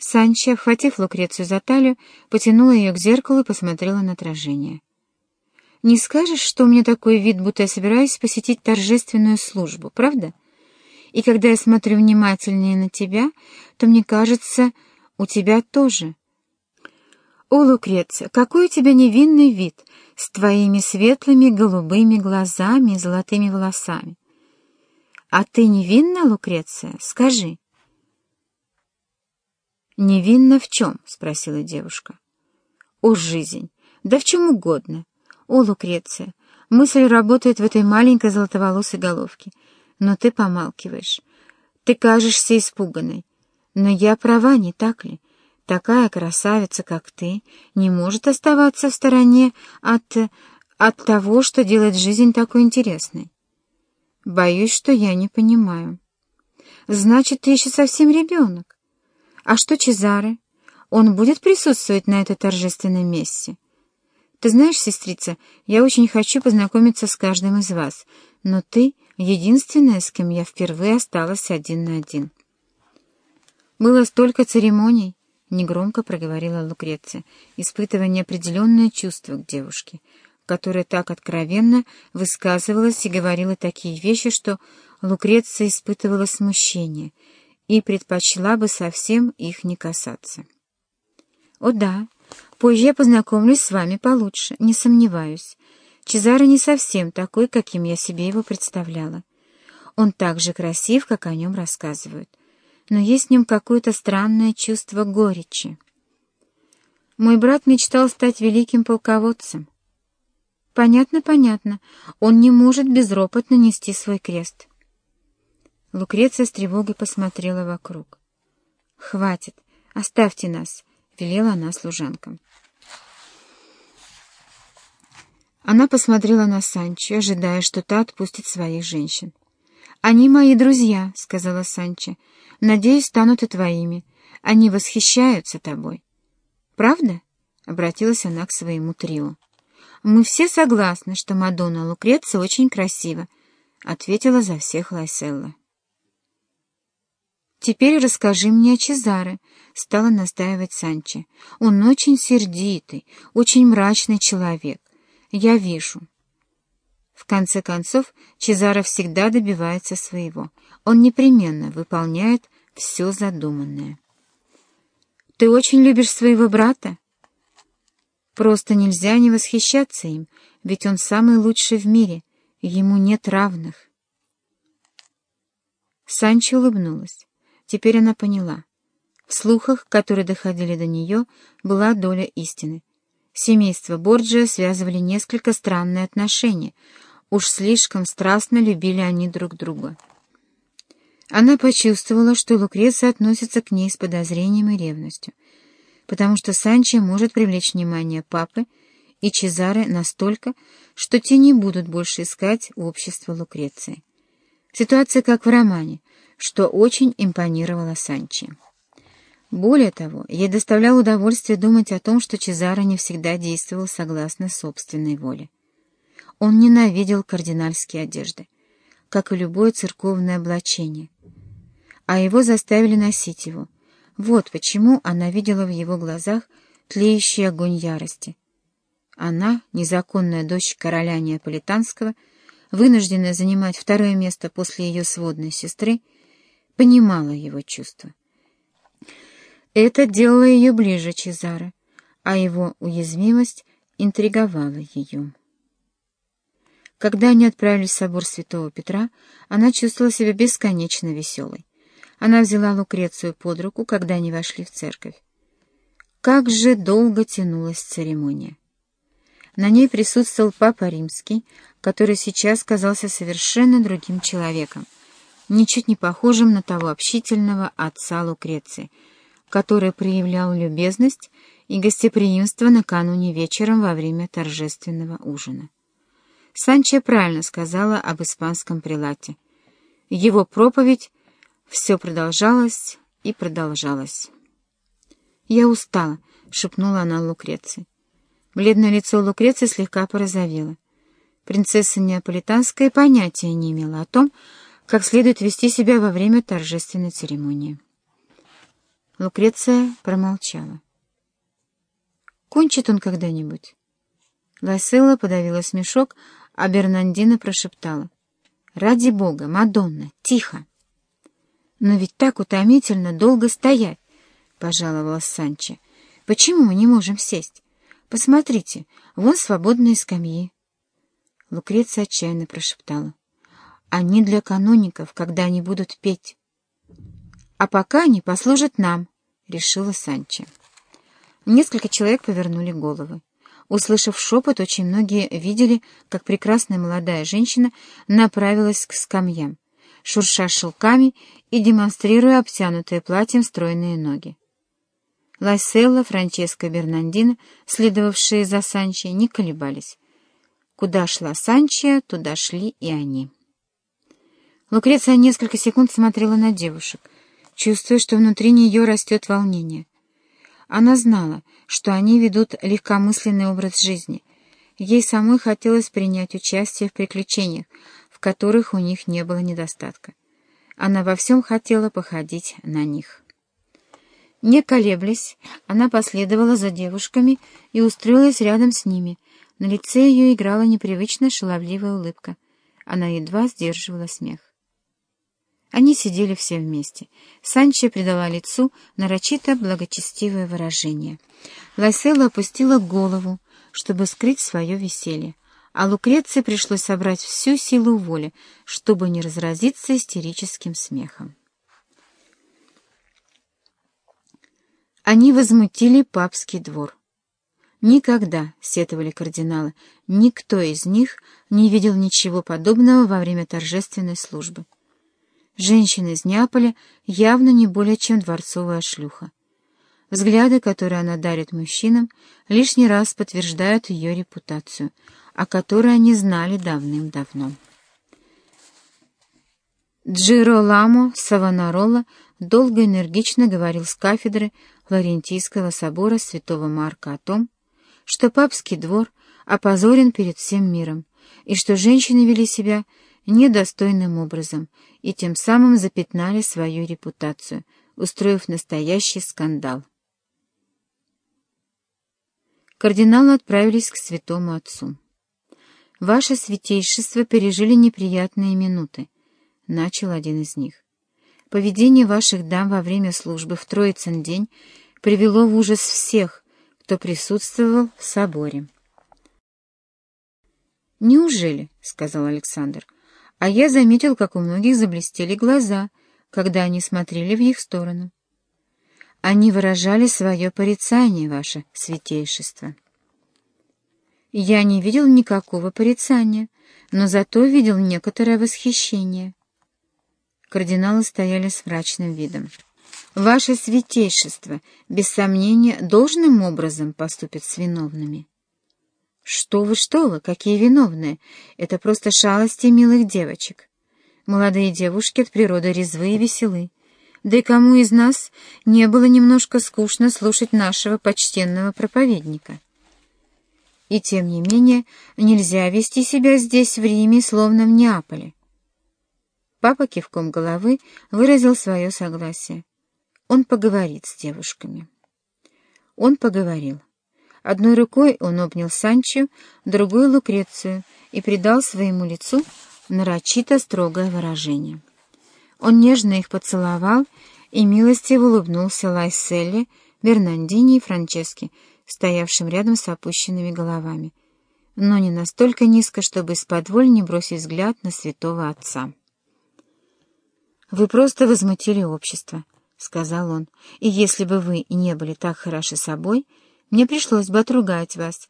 Санчо, обхватив Лукрецию за талию, потянула ее к зеркалу и посмотрела на отражение. «Не скажешь, что у меня такой вид, будто я собираюсь посетить торжественную службу, правда? И когда я смотрю внимательнее на тебя, то мне кажется, у тебя тоже». «О, Лукреция, какой у тебя невинный вид, с твоими светлыми голубыми глазами и золотыми волосами! А ты невинна, Лукреция? Скажи!» «Невинна в чем?» — спросила девушка. «О, жизнь! Да в чем угодно! О, Лукреция! Мысль работает в этой маленькой золотоволосой головке. Но ты помалкиваешь. Ты кажешься испуганной. Но я права, не так ли? Такая красавица, как ты, не может оставаться в стороне от... от того, что делает жизнь такой интересной. Боюсь, что я не понимаю. Значит, ты еще совсем ребенок. А что Чезаре? Он будет присутствовать на этой торжественной мессе? Ты знаешь, сестрица, я очень хочу познакомиться с каждым из вас, но ты — единственная, с кем я впервые осталась один на один. Было столько церемоний, — негромко проговорила Лукреция, испытывая неопределенное чувство к девушке, которая так откровенно высказывалась и говорила такие вещи, что Лукреция испытывала смущение — и предпочла бы совсем их не касаться. «О да, позже я познакомлюсь с вами получше, не сомневаюсь. Чезаро не совсем такой, каким я себе его представляла. Он так же красив, как о нем рассказывают, но есть в нем какое-то странное чувство горечи. Мой брат мечтал стать великим полководцем. Понятно, понятно, он не может безропотно нести свой крест». Лукреция с тревогой посмотрела вокруг. «Хватит, оставьте нас», — велела она служанкам. Она посмотрела на Санчо, ожидая, что та отпустит своих женщин. «Они мои друзья», — сказала Санчо. «Надеюсь, станут и твоими. Они восхищаются тобой». «Правда?» — обратилась она к своему трио. «Мы все согласны, что Мадонна Лукреция очень красива», — ответила за всех Лайселла. «Теперь расскажи мне о Чезаре», — стала настаивать Санчо. «Он очень сердитый, очень мрачный человек. Я вижу». В конце концов, Чезаро всегда добивается своего. Он непременно выполняет все задуманное. «Ты очень любишь своего брата?» «Просто нельзя не восхищаться им, ведь он самый лучший в мире, ему нет равных». Санчо улыбнулась. Теперь она поняла. В слухах, которые доходили до нее, была доля истины. Семейство Борджиа связывали несколько странные отношения. Уж слишком страстно любили они друг друга. Она почувствовала, что Лукреция относится к ней с подозрением и ревностью, потому что Санчо может привлечь внимание папы и Чезаре настолько, что те не будут больше искать общество Лукреции. Ситуация как в романе, что очень импонировало Санчи. Более того, ей доставляло удовольствие думать о том, что Чезаро не всегда действовал согласно собственной воле. Он ненавидел кардинальские одежды, как и любое церковное облачение, а его заставили носить его. Вот почему она видела в его глазах тлеющий огонь ярости. Она, незаконная дочь короля Неаполитанского, вынужденная занимать второе место после ее сводной сестры, понимала его чувства. Это делало ее ближе Чезаро, а его уязвимость интриговала ее. Когда они отправились в собор святого Петра, она чувствовала себя бесконечно веселой. Она взяла Лукрецию под руку, когда они вошли в церковь. Как же долго тянулась церемония! На ней присутствовал Папа Римский, который сейчас казался совершенно другим человеком — ничуть не похожим на того общительного отца Лукреции, который проявлял любезность и гостеприимство накануне вечером во время торжественного ужина. Санчо правильно сказала об испанском прилате. Его проповедь все продолжалась и продолжалась. «Я устала», — шепнула она Лукреции. Бледное лицо Лукреции слегка порозовело. Принцесса Неаполитанская понятия не имела о том, как следует вести себя во время торжественной церемонии. Лукреция промолчала. «Кончит он когда-нибудь?» Лайселла подавила смешок, а Бернандина прошептала. «Ради бога, Мадонна, тихо!» «Но ведь так утомительно долго стоять!» — пожаловалась Санчо. «Почему мы не можем сесть? Посмотрите, вон свободные скамьи». Лукреция отчаянно прошептала. «Они для каноников, когда они будут петь». «А пока они послужат нам», — решила Санчо. Несколько человек повернули головы. Услышав шепот, очень многие видели, как прекрасная молодая женщина направилась к скамьям, шурша шелками и демонстрируя обтянутые платьем стройные ноги. Лайселла, Франческо и Бернандино, следовавшие за Санчей, не колебались. Куда шла Санчия, туда шли и они. Лукреция несколько секунд смотрела на девушек, чувствуя, что внутри нее растет волнение. Она знала, что они ведут легкомысленный образ жизни. Ей самой хотелось принять участие в приключениях, в которых у них не было недостатка. Она во всем хотела походить на них. Не колеблясь, она последовала за девушками и устроилась рядом с ними. На лице ее играла непривычно шаловливая улыбка. Она едва сдерживала смех. Они сидели все вместе. Санчо придала лицу нарочито благочестивое выражение. Лайсела опустила голову, чтобы скрыть свое веселье, а Лукреции пришлось собрать всю силу воли, чтобы не разразиться истерическим смехом. Они возмутили папский двор. Никогда, — сетовали кардиналы, — никто из них не видел ничего подобного во время торжественной службы. Женщина из Неаполя явно не более чем дворцовая шлюха. Взгляды, которые она дарит мужчинам, лишний раз подтверждают ее репутацию, о которой они знали давным-давно. Джиро Ламо Савонарола долго энергично говорил с кафедры Флорентийского собора святого Марка о том, что папский двор опозорен перед всем миром, и что женщины вели себя недостойным образом и тем самым запятнали свою репутацию, устроив настоящий скандал. Кардиналы отправились к святому отцу. «Ваше святейшество пережили неприятные минуты», — начал один из них. «Поведение ваших дам во время службы в Троицын день привело в ужас всех, кто присутствовал в соборе. «Неужели?» — сказал Александр. «А я заметил, как у многих заблестели глаза, когда они смотрели в их сторону. Они выражали свое порицание, ваше святейшество». Я не видел никакого порицания, но зато видел некоторое восхищение. Кардиналы стояли с мрачным видом. Ваше святейшество, без сомнения, должным образом поступит с виновными. Что вы, что вы, какие виновные? Это просто шалости милых девочек. Молодые девушки от природы резвые и веселы. Да и кому из нас не было немножко скучно слушать нашего почтенного проповедника? И тем не менее нельзя вести себя здесь, в Риме, словно в Неаполе. Папа кивком головы выразил свое согласие. Он поговорит с девушками. Он поговорил. Одной рукой он обнял Санчо, другой — Лукрецию и придал своему лицу нарочито строгое выражение. Он нежно их поцеловал и милостиво улыбнулся Лайселле, Бернандине и Франческе, стоявшим рядом с опущенными головами, но не настолько низко, чтобы из-под не бросить взгляд на святого отца. «Вы просто возмутили общество», — сказал он, — «и если бы вы не были так хороши собой, мне пришлось бы отругать вас,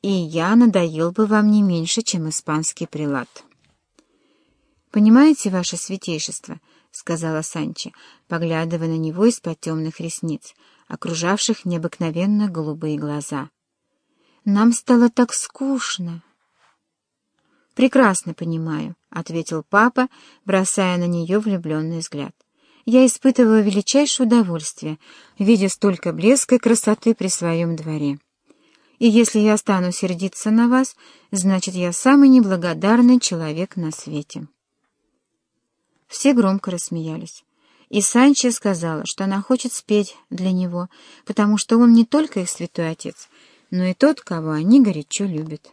и я надоел бы вам не меньше, чем испанский прилад». «Понимаете, ваше святейшество», — сказала Санчо, поглядывая на него из-под темных ресниц, окружавших необыкновенно голубые глаза. «Нам стало так скучно». «Прекрасно понимаю», — ответил папа, бросая на нее влюбленный взгляд я испытываю величайшее удовольствие, видя столько блеска и красоты при своем дворе. И если я стану сердиться на вас, значит, я самый неблагодарный человек на свете. Все громко рассмеялись, И Санчо сказала, что она хочет спеть для него, потому что он не только их святой отец, но и тот, кого они горячо любят.